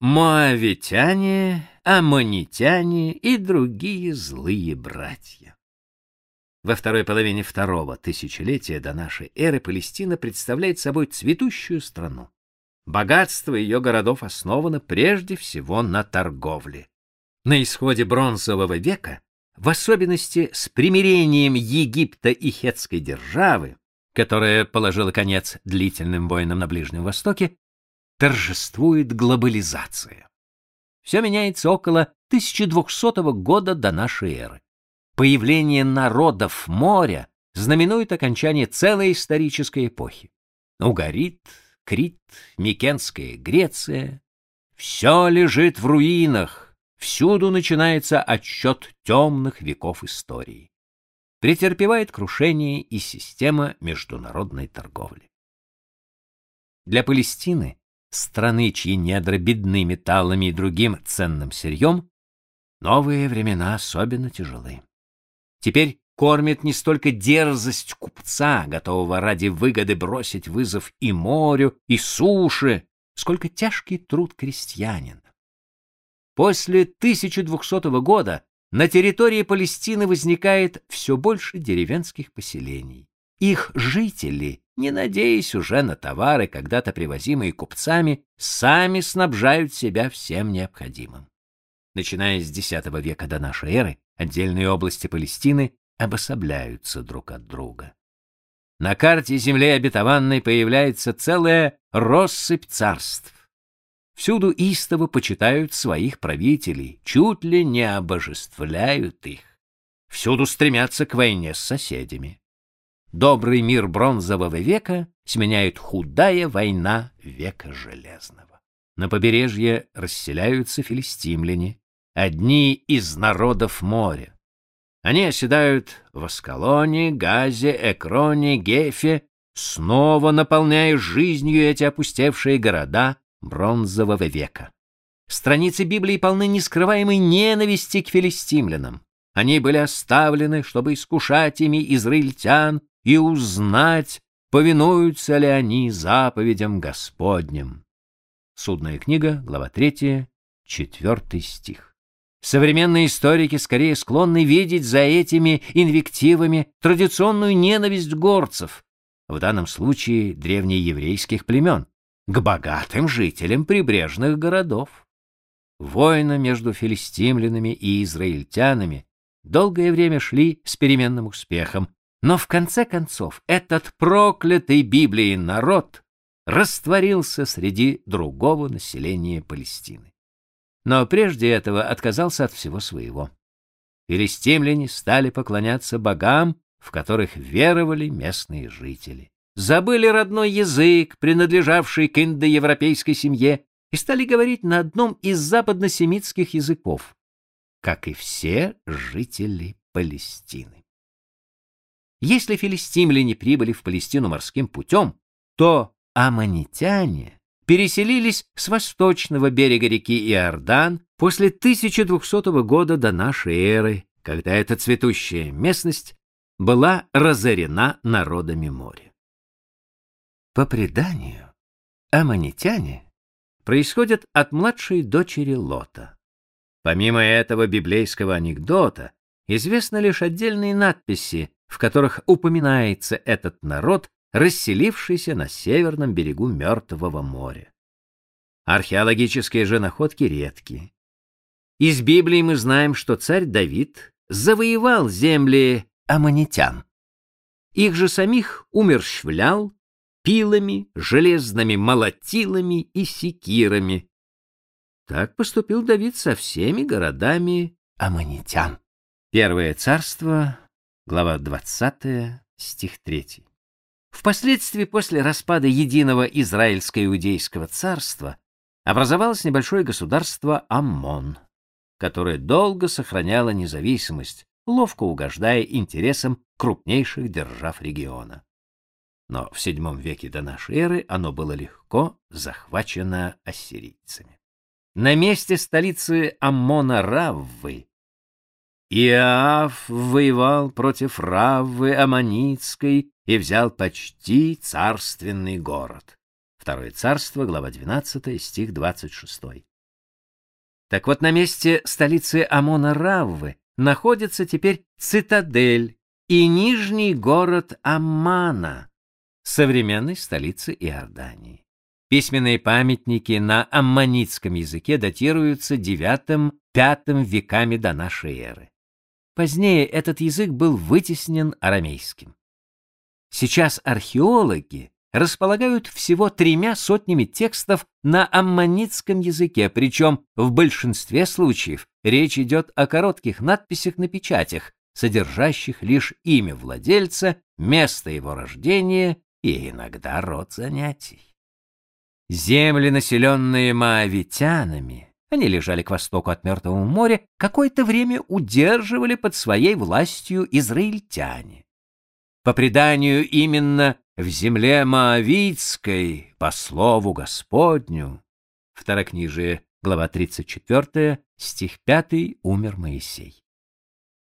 Моавитяне, аммонитяне и другие злые братья. Во второй половине второго тысячелетия до нашей эры Палестина представляет собой цветущую страну. Богатство ее городов основано прежде всего на торговле. На исходе бронзового века, в особенности с примирением Египта и хетской державы, которая положила конец длительным войнам на Ближнем Востоке, торжествует глобализация. Все меняется около 1200 года до нашей эры. Появление народов моря знаменует окончание целой исторической эпохи. Угарит, Крит, Микенская Греция — все лежит в руинах, всюду начинается отсчет темных веков истории. Претерпевает крушение и система международной торговли. Для Палестины, страны, чьи недра бедны металлами и другим ценным сырьем, новые времена особенно тяжелы. Теперь кормит не столько дерзость купца, готового ради выгоды бросить вызов и морю, и суше, сколько тяжкий труд крестьянина. После 1200 года на территории Палестины возникает все больше деревенских поселений. Их жители, не надеясь уже на товары, когда-то привозимые купцами, сами снабжают себя всем необходимым. Начиная с X века до нашей эры, Отдельные области Палестины обособляются друг от друга. На карте земли обетованной появляется целая россыпь царств. Всюду истово почитают своих правителей, чуть ли не обожествляют их. Всюду стремятся к войне с соседями. Добрый мир бронзового века сменяет худая война века железного. На побережье расселяются филистимляне, одни из народов моря. Они оседают в Аскалоне, Газе, Экроне, Гефе, снова наполняя жизнью эти опустевшие города бронзового века. Страницы Библии полны нескрываемой ненависти к филистимлянам. Они были оставлены, чтобы искушать ими израильтян и узнать, повинуются ли они заповедям Господним. Судная книга, глава 3, 4 стих. Современные историки скорее склонны видеть за этими инвективами традиционную ненависть горцев, в данном случае древнееврейских племен, к богатым жителям прибрежных городов. Войны между филистимлянами и израильтянами долгое время шли с переменным успехом, но в конце концов этот проклятый Библией народ растворился среди другого населения Палестины но прежде этого отказался от всего своего. Филистимляне стали поклоняться богам, в которых веровали местные жители. Забыли родной язык, принадлежавший к индоевропейской семье, и стали говорить на одном из западносемитских языков, как и все жители Палестины. Если филистимляне прибыли в Палестину морским путем, то аммонитяне переселились с восточного берега реки Иордан после 1200 года до нашей эры, когда эта цветущая местность была разорена народами моря. По преданию, аммонитяне происходят от младшей дочери Лота. Помимо этого библейского анекдота, известны лишь отдельные надписи, в которых упоминается этот народ расселившийся на северном берегу Мертвого моря. Археологические же находки редки. Из Библии мы знаем, что царь Давид завоевал земли аммонитян. Их же самих умерщвлял пилами, железными молотилами и секирами. Так поступил Давид со всеми городами аммонитян. Первое царство, глава 20, стих 3. Впоследствии, после распада единого израильско-иудейского царства, образовалось небольшое государство Аммон, которое долго сохраняло независимость, ловко угождая интересам крупнейших держав региона. Но в VII веке до нашей эры оно было легко захвачено ассирийцами. На месте столицы Аммона Раввы Иоав воевал против Раввы Аммонитской и взял почти царственный город. Второе царство, глава 12, стих 26. Так вот, на месте столицы Амона Раввы находится теперь цитадель и нижний город Аммана, современной столицы Иордании. Письменные памятники на амманитском языке датируются IX-V веками до нашей эры. Позднее этот язык был вытеснен арамейским. Сейчас археологи располагают всего тремя сотнями текстов на амманитском языке, причем в большинстве случаев речь идет о коротких надписях на печатях, содержащих лишь имя владельца, место его рождения и иногда род занятий. Земли, населенные маавитянами, они лежали к востоку от Мертвого моря, какое-то время удерживали под своей властью израильтяне. По преданию, именно в земле Моавитской, по слову Господню, второкнижие, глава 34, стих 5, умер Моисей.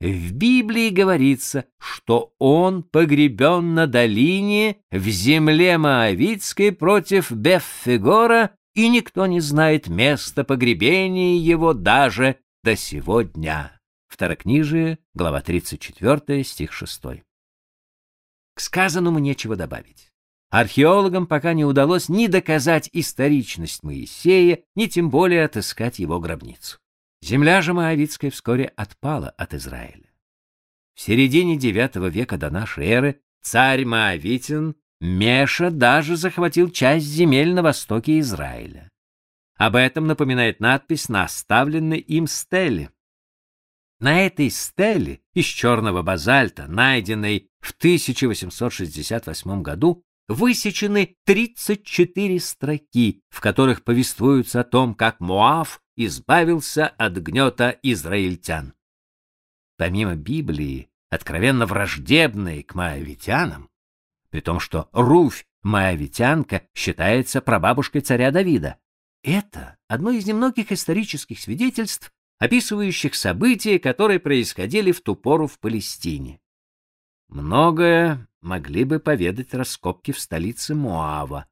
В Библии говорится, что он погребен на долине в земле Моавитской против Беффегора, и никто не знает места погребения его даже до сего дня. Второкнижие, глава 34, стих 6. К сказанному нечего добавить. Археологам пока не удалось ни доказать историчность Моисея, ни тем более отыскать его гробницу. Земля же Моавитская вскоре отпала от Израиля. В середине IX века до нашей эры царь Моавитин Меша даже захватил часть земель на востоке Израиля. Об этом напоминает надпись на оставленной им стеле. На этой стеле из черного базальта, найденной в 1868 году, высечены 34 строки, в которых повествуются о том, как Моав избавился от гнета израильтян. Помимо Библии, откровенно враждебной к моавитянам, при том, что Руфь, моавитянка, считается прабабушкой царя Давида, это одно из немногих исторических свидетельств, описывающих события, которые происходили в ту пору в Палестине. Многое могли бы поведать раскопки в столице Моава,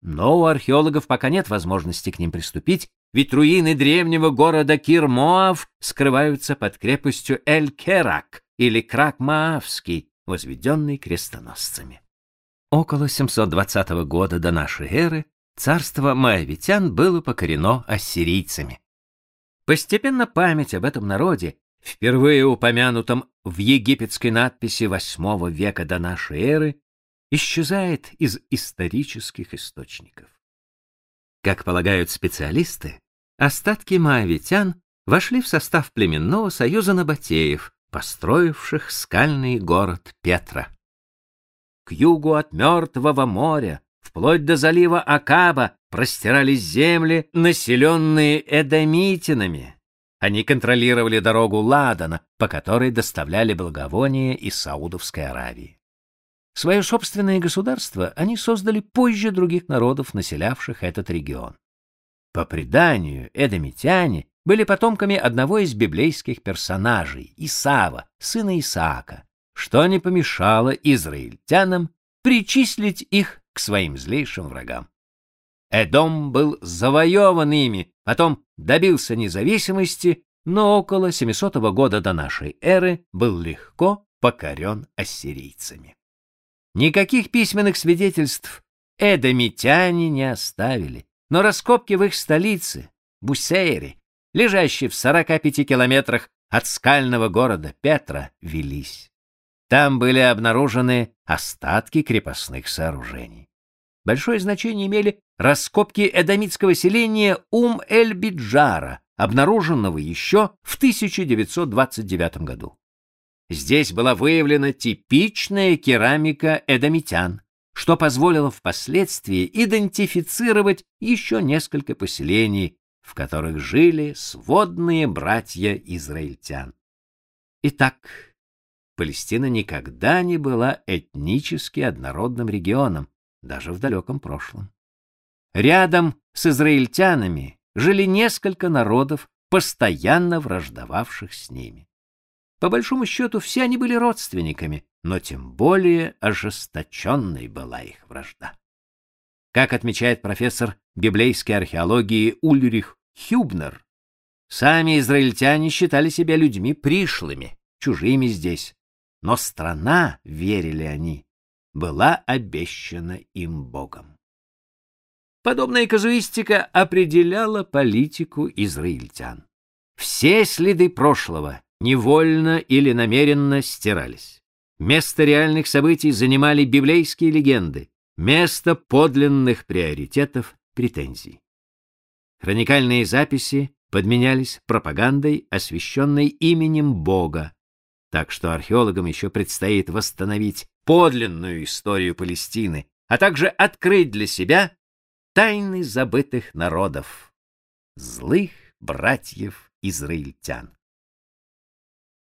но у археологов пока нет возможности к ним приступить, ведь руины древнего города Кир-Моав скрываются под крепостью Эль-Керак или Крак-Маавский, возведенный крестоносцами. Около 720 года до нашей эры царство Моавитян было покорено ассирийцами. Постепенно память об этом народе, впервые упомянутом в египетской надписи VIII века до нашей эры, исчезает из исторических источников. Как полагают специалисты, остатки маавитян вошли в состав племенного союза набатеев, построивших скальный город Петра. К югу от Мертвого моря, вплоть до залива Акаба, простирались земли, населенные эдомитинами. Они контролировали дорогу Ладана, по которой доставляли благовония из Саудовской Аравии. Свое собственное государство они создали позже других народов, населявших этот регион. По преданию, эдомитяне были потомками одного из библейских персонажей, Исава, сына Исаака, что не помешало израильтянам причислить их к своим злейшим врагам. Эдом был завоеван ими, потом добился независимости, но около 700 года до нашей эры был легко покорен ассирийцами. Никаких письменных свидетельств эдомитяне не оставили, но раскопки в их столице, Бусейре, лежащей в 45 километрах от скального города Петра, велись. Там были обнаружены остатки крепостных сооружений. Большое значение имели раскопки эдомитского селения Ум-эль-Биджара, обнаруженного еще в 1929 году. Здесь была выявлена типичная керамика эдомитян, что позволило впоследствии идентифицировать еще несколько поселений, в которых жили сводные братья израильтян. Итак, Палестина никогда не была этнически однородным регионом, даже в далеком прошлом. Рядом с израильтянами жили несколько народов, постоянно враждовавших с ними. По большому счету, все они были родственниками, но тем более ожесточенной была их вражда. Как отмечает профессор библейской археологии Ульрих Хюбнер, Сами израильтяне считали себя людьми пришлыми, чужими здесь. Но страна, верили они, была обещана им Богом. Подобная казуистика определяла политику израильтян. Все следы прошлого невольно или намеренно стирались. Место реальных событий занимали библейские легенды, место подлинных приоритетов претензий. Хроникальные записи подменялись пропагандой, освященной именем Бога, так что археологам еще предстоит восстановить подлинную историю Палестины, а также открыть для себя тайны забытых народов, злых братьев израильтян.